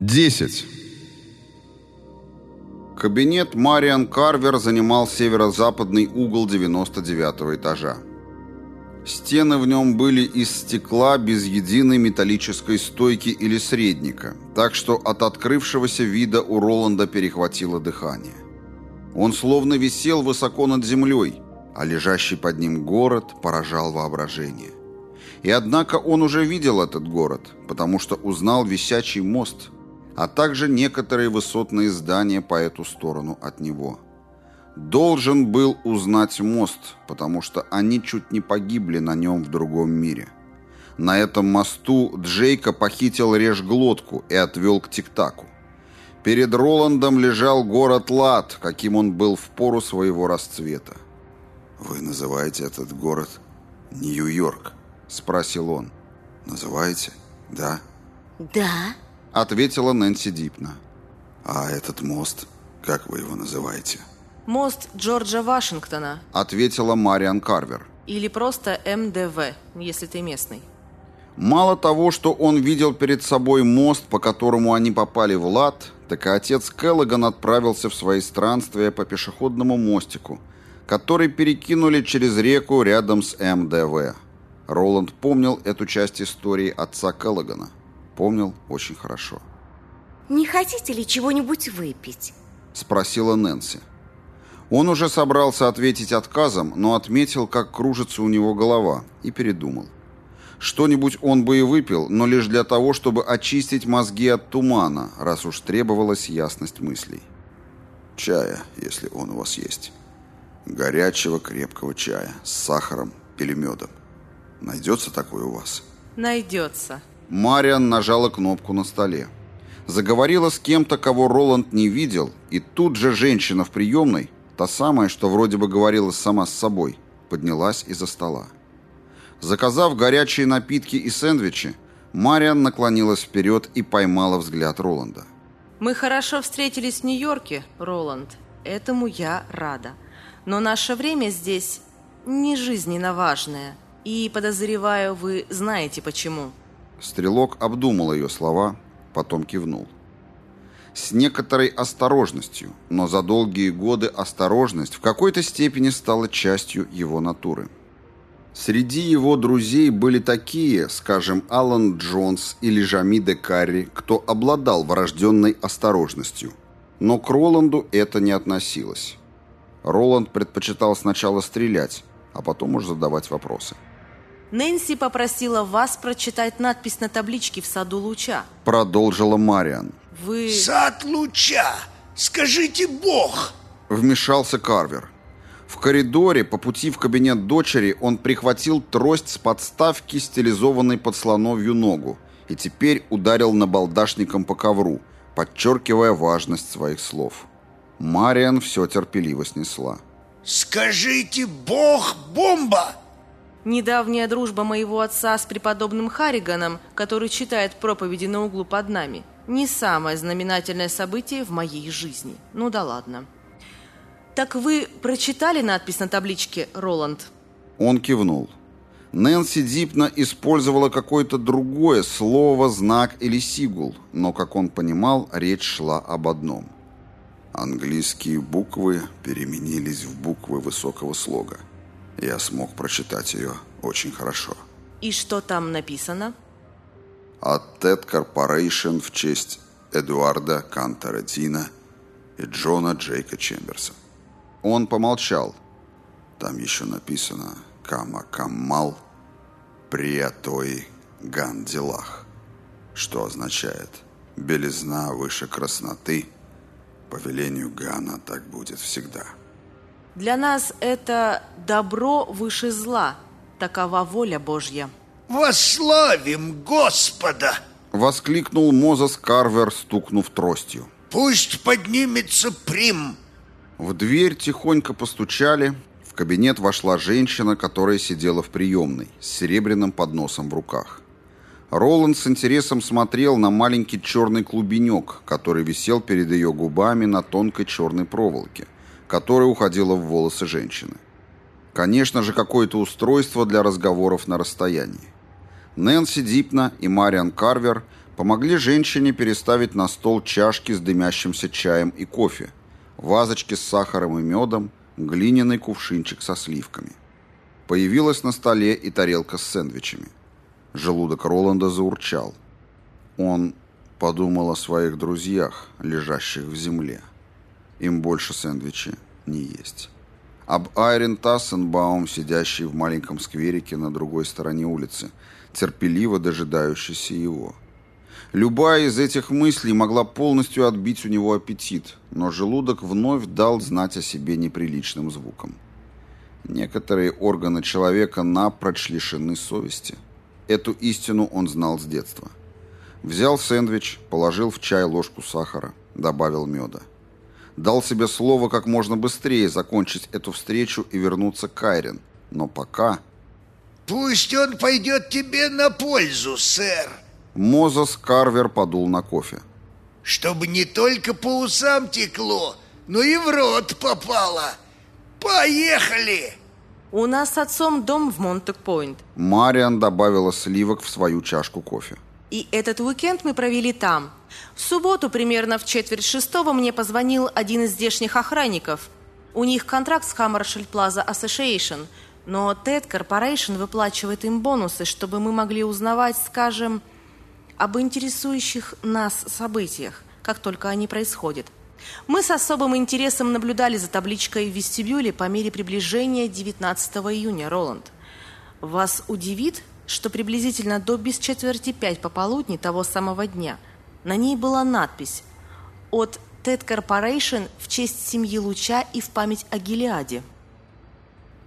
10. Кабинет Мариан Карвер занимал северо-западный угол 99 этажа. Стены в нем были из стекла без единой металлической стойки или средника, так что от открывшегося вида у Роланда перехватило дыхание. Он словно висел высоко над землей, а лежащий под ним город поражал воображение. И однако он уже видел этот город, потому что узнал висячий мост, а также некоторые высотные здания по эту сторону от него. Должен был узнать мост, потому что они чуть не погибли на нем в другом мире. На этом мосту Джейка похитил режглотку и отвел к Тиктаку. Перед Роландом лежал город Лад, каким он был в пору своего расцвета. «Вы называете этот город Нью-Йорк?» — спросил он. «Называете? Да?» «Да», — ответила Нэнси Дипна. «А этот мост, как вы его называете?» «Мост Джорджа Вашингтона», — ответила Мариан Карвер. «Или просто МДВ, если ты местный». Мало того, что он видел перед собой мост, по которому они попали в лад, так и отец Келлоган отправился в свои странствия по пешеходному мостику, который перекинули через реку рядом с МДВ. Роланд помнил эту часть истории отца Келлогана. Помнил очень хорошо. «Не хотите ли чего-нибудь выпить?» — спросила Нэнси. Он уже собрался ответить отказом, но отметил, как кружится у него голова, и передумал. Что-нибудь он бы и выпил, но лишь для того, чтобы очистить мозги от тумана, раз уж требовалась ясность мыслей. «Чая, если он у вас есть. Горячего крепкого чая с сахаром или медом. Найдется такой у вас?» «Найдется». Мариан нажала кнопку на столе. Заговорила с кем-то, кого Роланд не видел, и тут же женщина в приемной, та самая, что вроде бы говорила сама с собой, поднялась из-за стола. Заказав горячие напитки и сэндвичи, Мариан наклонилась вперед и поймала взгляд Роланда. «Мы хорошо встретились в Нью-Йорке, Роланд. Этому я рада. Но наше время здесь не жизненно важное. И, подозреваю, вы знаете почему». Стрелок обдумал ее слова, потом кивнул. С некоторой осторожностью, но за долгие годы осторожность в какой-то степени стала частью его натуры. Среди его друзей были такие, скажем, Алан Джонс или Жами де Карри, кто обладал врожденной осторожностью. Но к Роланду это не относилось. Роланд предпочитал сначала стрелять, а потом уж задавать вопросы. Нэнси попросила вас прочитать надпись на табличке в саду Луча. Продолжила Мариан. Вы... «Сад Луча! Скажите Бог!» Вмешался Карвер. В коридоре по пути в кабинет дочери он прихватил трость с подставки, стилизованной под слоновью ногу, и теперь ударил набалдашником по ковру, подчеркивая важность своих слов. Мариан все терпеливо снесла. «Скажите Бог, бомба!» Недавняя дружба моего отца с преподобным Харриганом, который читает проповеди на углу под нами, не самое знаменательное событие в моей жизни. Ну да ладно. Так вы прочитали надпись на табличке, Роланд? Он кивнул. Нэнси Дипна использовала какое-то другое слово, знак или сигул, но, как он понимал, речь шла об одном. Английские буквы переменились в буквы высокого слога. Я смог прочитать ее очень хорошо. И что там написано? От Ted Corporation в честь Эдуарда Кантера Дина и Джона Джейка Чемберса. Он помолчал. Там еще написано «Кама Каммал Приятои Гандилах», что означает «белизна выше красноты». По велению Гана так будет всегда. Для нас это добро выше зла. Такова воля Божья. «Вославим Господа!» Воскликнул Мозес Карвер, стукнув тростью. «Пусть поднимется Прим!» В дверь тихонько постучали. В кабинет вошла женщина, которая сидела в приемной, с серебряным подносом в руках. Роланд с интересом смотрел на маленький черный клубенек, который висел перед ее губами на тонкой черной проволоке, которая уходила в волосы женщины. Конечно же, какое-то устройство для разговоров на расстоянии. Нэнси Дипна и Мариан Карвер Помогли женщине переставить на стол чашки с дымящимся чаем и кофе, вазочки с сахаром и медом, глиняный кувшинчик со сливками. Появилась на столе и тарелка с сэндвичами. Желудок Роланда заурчал. Он подумал о своих друзьях, лежащих в земле. Им больше сэндвичи не есть. Об Айрен Тассенбаум, сидящей в маленьком скверике на другой стороне улицы, терпеливо дожидающейся его. Любая из этих мыслей могла полностью отбить у него аппетит, но желудок вновь дал знать о себе неприличным звуком. Некоторые органы человека напрочь лишены совести. Эту истину он знал с детства. Взял сэндвич, положил в чай ложку сахара, добавил меда. Дал себе слово как можно быстрее закончить эту встречу и вернуться к Айрен. Но пока... Пусть он пойдет тебе на пользу, сэр. Мозес Карвер подул на кофе. Чтобы не только по усам текло, но и в рот попало. Поехали! У нас с отцом дом в Монтек-Пойнт. Мариан добавила сливок в свою чашку кофе. И этот уикенд мы провели там. В субботу примерно в четверть шестого мне позвонил один из здешних охранников. У них контракт с Hammerschild Plaza Association, но TED Corporation выплачивает им бонусы, чтобы мы могли узнавать, скажем, об интересующих нас событиях, как только они происходят. Мы с особым интересом наблюдали за табличкой в вестибюле по мере приближения 19 июня, Роланд. Вас удивит, что приблизительно до без четверти пять пополудни того самого дня на ней была надпись «От TED Corporation в честь семьи Луча и в память о Гелиаде».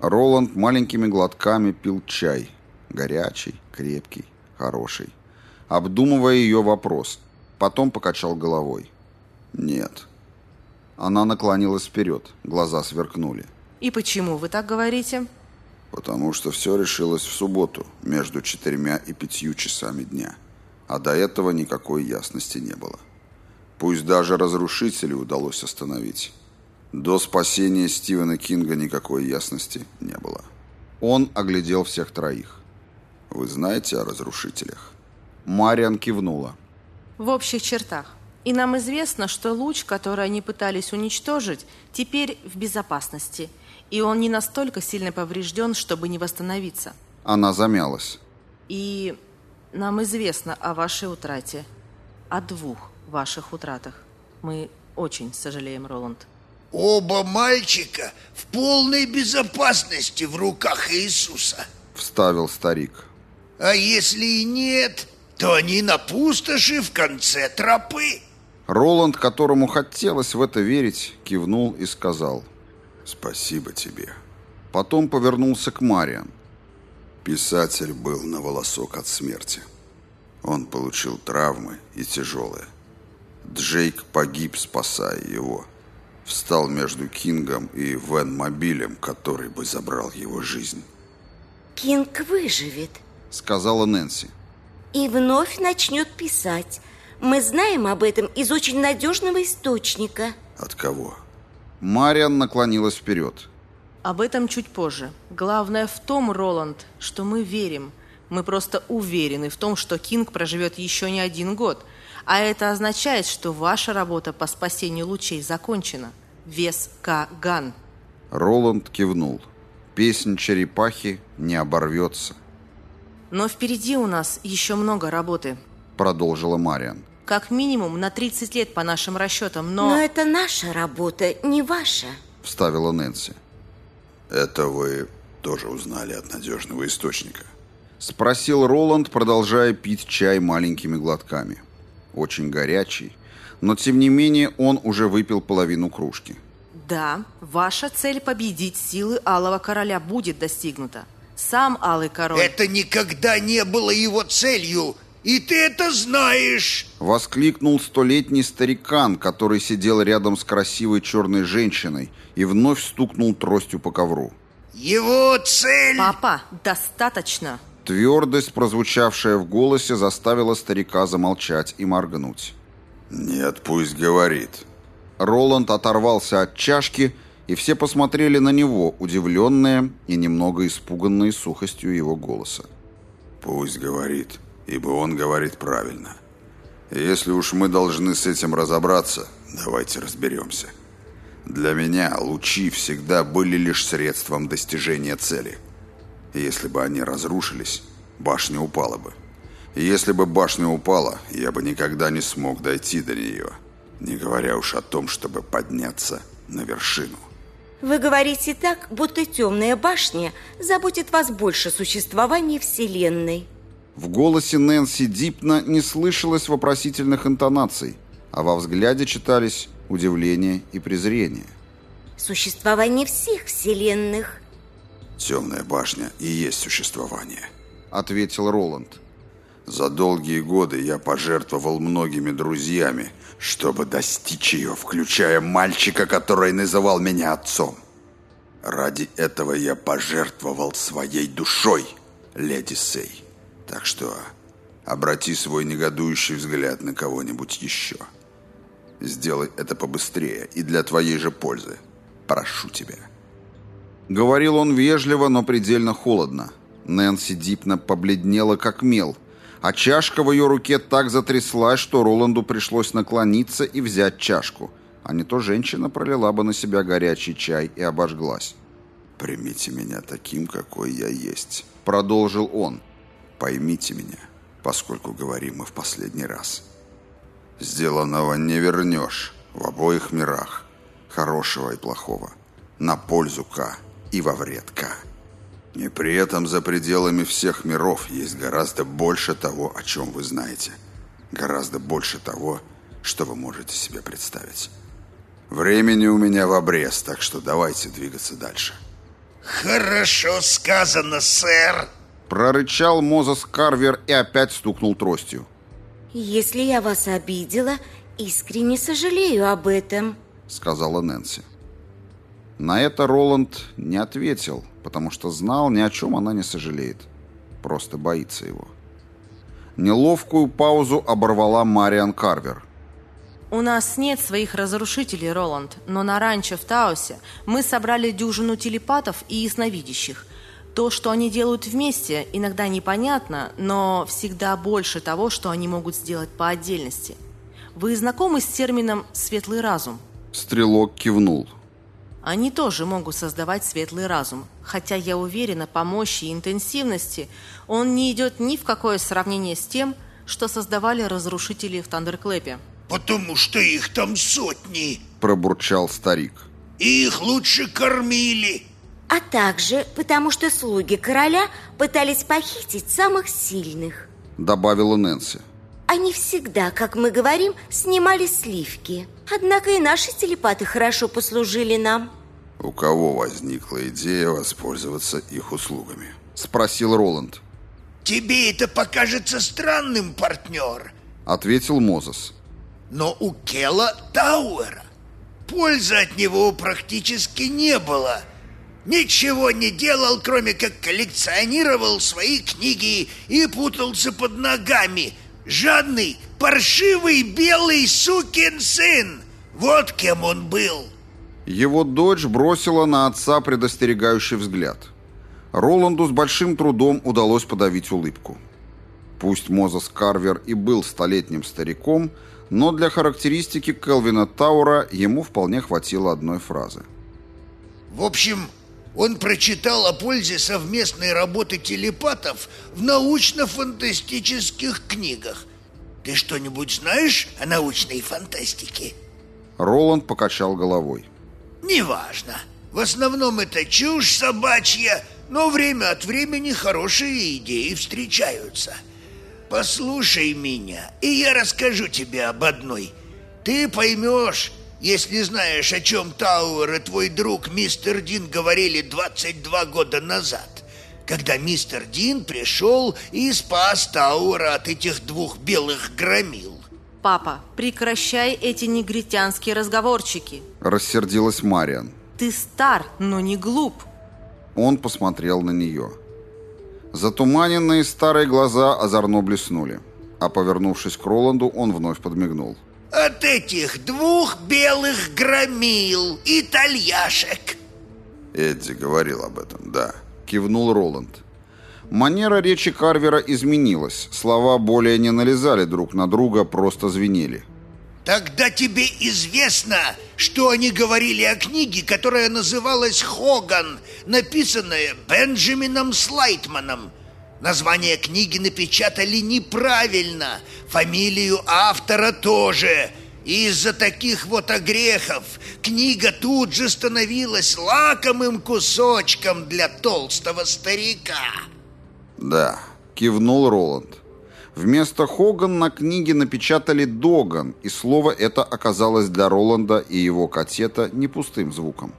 Роланд маленькими глотками пил чай. Горячий, крепкий, хороший. Обдумывая ее вопрос, потом покачал головой. «Нет». Она наклонилась вперед, глаза сверкнули. И почему вы так говорите? Потому что все решилось в субботу, между четырьмя и пятью часами дня. А до этого никакой ясности не было. Пусть даже разрушителей удалось остановить. До спасения Стивена Кинга никакой ясности не было. Он оглядел всех троих. Вы знаете о разрушителях? Мариан кивнула. В общих чертах. И нам известно, что луч, который они пытались уничтожить, теперь в безопасности. И он не настолько сильно поврежден, чтобы не восстановиться. Она замялась. И нам известно о вашей утрате. О двух ваших утратах. Мы очень сожалеем, Роланд. Оба мальчика в полной безопасности в руках Иисуса. Вставил старик. А если и нет, то они на пустоши в конце тропы. Роланд, которому хотелось в это верить, кивнул и сказал «Спасибо тебе». Потом повернулся к Мариан. Писатель был на волосок от смерти. Он получил травмы и тяжелые. Джейк погиб, спасая его. Встал между Кингом и Вен-мобилем, который бы забрал его жизнь. Кинг выживет сказала Нэнси. и вновь начнет писать. Мы знаем об этом из очень надежного источника. От кого? Мариан наклонилась вперед. Об этом чуть позже. Главное в том, Роланд, что мы верим. Мы просто уверены в том, что Кинг проживет еще не один год. А это означает, что ваша работа по спасению лучей закончена. Вес К. Ган. Роланд кивнул. Песнь черепахи не оборвется, Но впереди у нас еще много работы. продолжила Мариан. Как минимум на 30 лет по нашим расчетам, но... Но это наша работа, не ваша. Вставила Нэнси. Это вы тоже узнали от надежного источника. Спросил Роланд, продолжая пить чай маленькими глотками. Очень горячий, но тем не менее он уже выпил половину кружки. Да, ваша цель победить силы Алого Короля будет достигнута. Сам Алый Король... Это никогда не было его целью, и ты это знаешь. Воскликнул столетний старикан, который сидел рядом с красивой черной женщиной и вновь стукнул тростью по ковру. Его цель... Папа, достаточно. Твердость, прозвучавшая в голосе, заставила старика замолчать и моргнуть. Нет, пусть говорит. Роланд оторвался от чашки, и все посмотрели на него, удивленные и немного испуганные сухостью его голоса. Пусть говорит, ибо он говорит правильно. Если уж мы должны с этим разобраться, давайте разберемся. Для меня лучи всегда были лишь средством достижения цели. Если бы они разрушились, башня упала бы. Если бы башня упала, я бы никогда не смог дойти до нее, не говоря уж о том, чтобы подняться на вершину. Вы говорите так, будто темная башня заботит вас больше существования Вселенной. В голосе Нэнси Дипна не слышалось вопросительных интонаций, а во взгляде читались удивление и презрение. Существование всех вселенных. «Темная башня и есть существование», — ответил Роланд. «За долгие годы я пожертвовал многими друзьями, чтобы достичь ее, включая мальчика, который называл меня отцом. Ради этого я пожертвовал своей душой, леди Сей. Так что обрати свой негодующий взгляд на кого-нибудь еще. Сделай это побыстрее и для твоей же пользы. Прошу тебя». Говорил он вежливо, но предельно холодно. Нэнси Дипна побледнела, как мел, а чашка в ее руке так затряслась, что Роланду пришлось наклониться и взять чашку, а не то женщина пролила бы на себя горячий чай и обожглась. «Примите меня таким, какой я есть», — продолжил он. Поймите меня, поскольку говорим мы в последний раз. Сделанного не вернешь в обоих мирах, хорошего и плохого, на пользу К и во вред К. И при этом за пределами всех миров есть гораздо больше того, о чем вы знаете. Гораздо больше того, что вы можете себе представить. Времени у меня в обрез, так что давайте двигаться дальше. Хорошо сказано, сэр. Прорычал Мозес Карвер и опять стукнул тростью. «Если я вас обидела, искренне сожалею об этом», — сказала Нэнси. На это Роланд не ответил, потому что знал, ни о чем она не сожалеет. Просто боится его. Неловкую паузу оборвала Мариан Карвер. «У нас нет своих разрушителей, Роланд, но на ранчо в Таосе мы собрали дюжину телепатов и ясновидящих — то, что они делают вместе, иногда непонятно, но всегда больше того, что они могут сделать по отдельности. Вы знакомы с термином «светлый разум»? Стрелок кивнул. Они тоже могут создавать светлый разум, хотя я уверена, по мощи и интенсивности он не идет ни в какое сравнение с тем, что создавали разрушители в Тандерклэпе. «Потому что их там сотни!» – пробурчал старик. «И их лучше кормили!» А также потому что слуги короля пытались похитить самых сильных», — добавила Нэнси. «Они всегда, как мы говорим, снимали сливки. Однако и наши телепаты хорошо послужили нам». «У кого возникла идея воспользоваться их услугами?» — спросил Роланд. «Тебе это покажется странным, партнер», — ответил Мозес. «Но у Кела Тауэра пользы от него практически не было» ничего не делал, кроме как коллекционировал свои книги и путался под ногами. Жадный, паршивый белый сукин сын. Вот кем он был. Его дочь бросила на отца предостерегающий взгляд. Роланду с большим трудом удалось подавить улыбку. Пусть Мозес Карвер и был столетним стариком, но для характеристики Келвина Таура ему вполне хватило одной фразы. В общем, он прочитал о пользе совместной работы телепатов в научно-фантастических книгах. Ты что-нибудь знаешь о научной фантастике? Роланд покачал головой. Неважно. В основном это чушь собачья, но время от времени хорошие идеи встречаются. Послушай меня, и я расскажу тебе об одной. Ты поймешь, если знаешь, о чем Тауэр и твой друг мистер Дин говорили 22 года назад, когда мистер Дин пришел и спас Тауэра от этих двух белых громил. Папа, прекращай эти негритянские разговорчики. Рассердилась Мариан. Ты стар, но не глуп. Он посмотрел на нее. Затуманенные старые глаза озорно блеснули. А повернувшись к Роланду, он вновь подмигнул. От этих двух белых громил, итальяшек. Эдди говорил об этом, да. Кивнул Роланд. Манера речи Карвера изменилась, слова более не налезали друг на друга, просто звенели. Тогда тебе известно, что они говорили о книге, которая называлась «Хоган», написанная Бенджамином Слайтманом. Название книги напечатали неправильно, фамилию автора тоже. И из-за таких вот огрехов книга тут же становилась лакомым кусочком для толстого старика. «Да», — кивнул Роланд. Вместо Хоган на книге напечатали Доган, и слово это оказалось для Роланда и его катета не пустым звуком.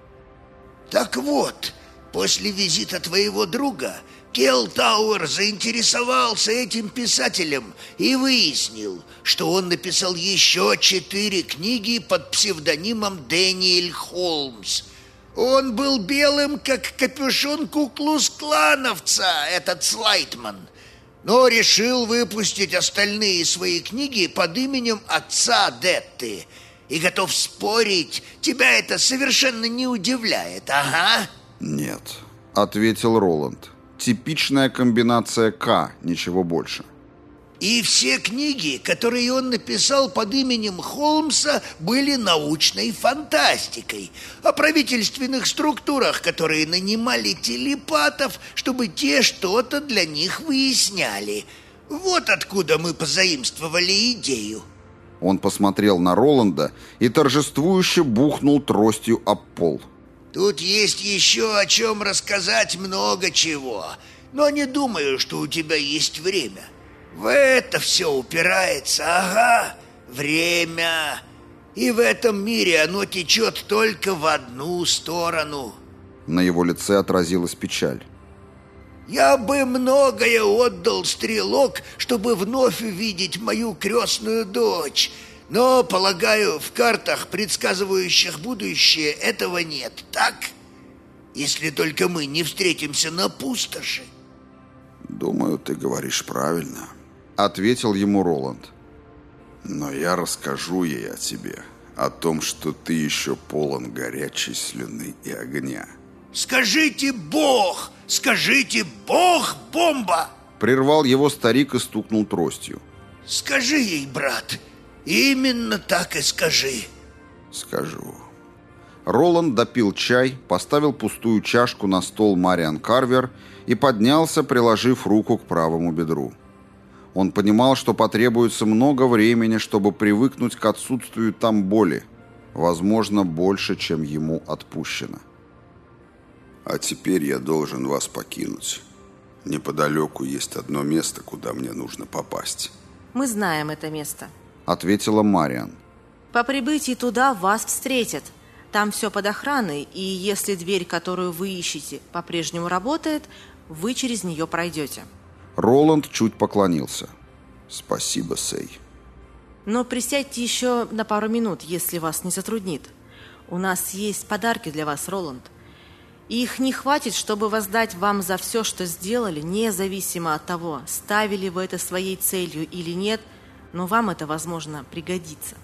Так вот, после визита твоего друга Келл Тауэр заинтересовался этим писателем и выяснил, что он написал еще четыре книги под псевдонимом Дэниэль Холмс. Он был белым, как капюшон куклус-клановца, этот Слайтман – но решил выпустить остальные свои книги под именем отца Детты. И готов спорить, тебя это совершенно не удивляет, ага? Нет, ответил Роланд. Типичная комбинация К, ничего больше. И все книги, которые он написал под именем Холмса, были научной фантастикой о правительственных структурах, которые нанимали телепатов, чтобы те что-то для них выясняли. Вот откуда мы позаимствовали идею. Он посмотрел на Роланда и торжествующе бухнул тростью об пол. Тут есть еще о чем рассказать много чего, но не думаю, что у тебя есть время. — в это все упирается, ага, время. И в этом мире оно течет только в одну сторону. На его лице отразилась печаль. Я бы многое отдал, стрелок, чтобы вновь увидеть мою крестную дочь. Но, полагаю, в картах, предсказывающих будущее, этого нет, так? Если только мы не встретимся на пустоши. Думаю, ты говоришь правильно ответил ему Роланд. Но я расскажу ей о тебе, о том, что ты еще полон горячей слюны и огня. Скажите Бог! Скажите Бог, бомба! Прервал его старик и стукнул тростью. Скажи ей, брат, именно так и скажи. Скажу. Роланд допил чай, поставил пустую чашку на стол Мариан Карвер и поднялся, приложив руку к правому бедру. Он понимал, что потребуется много времени, чтобы привыкнуть к отсутствию там боли, возможно, больше, чем ему отпущено. «А теперь я должен вас покинуть. Неподалеку есть одно место, куда мне нужно попасть». «Мы знаем это место», — ответила Мариан. «По прибытии туда вас встретят. Там все под охраной, и если дверь, которую вы ищете, по-прежнему работает, вы через нее пройдете». Роланд чуть поклонился. «Спасибо, Сей». «Но присядьте еще на пару минут, если вас не затруднит. У нас есть подарки для вас, Роланд. их не хватит, чтобы воздать вам за все, что сделали, независимо от того, ставили вы это своей целью или нет, но вам это, возможно, пригодится.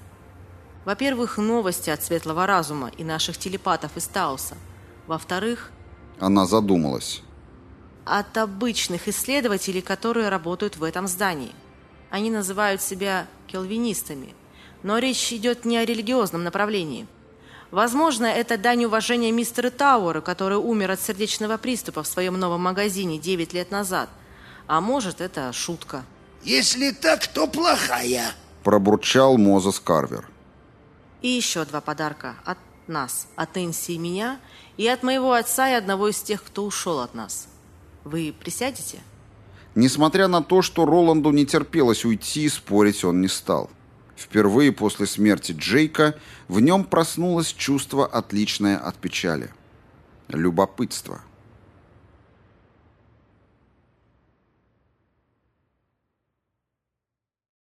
Во-первых, новости от Светлого Разума и наших телепатов из Тауса. Во-вторых... Она задумалась от обычных исследователей, которые работают в этом здании. Они называют себя келвинистами, но речь идет не о религиозном направлении. Возможно, это дань уважения мистера Тауэра, который умер от сердечного приступа в своем новом магазине 9 лет назад. А может, это шутка. «Если так, то плохая», – пробурчал Мозес Карвер. И еще два подарка от нас, от Энси и меня, и от моего отца и одного из тех, кто ушел от нас – вы присядете?» Несмотря на то, что Роланду не терпелось уйти, спорить он не стал. Впервые после смерти Джейка в нем проснулось чувство, отличное от печали. Любопытство –